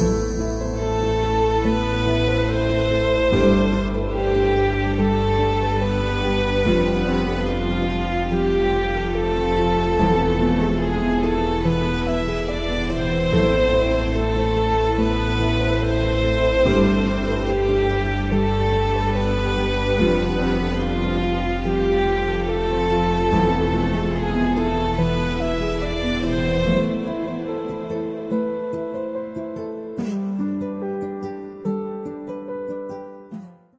Música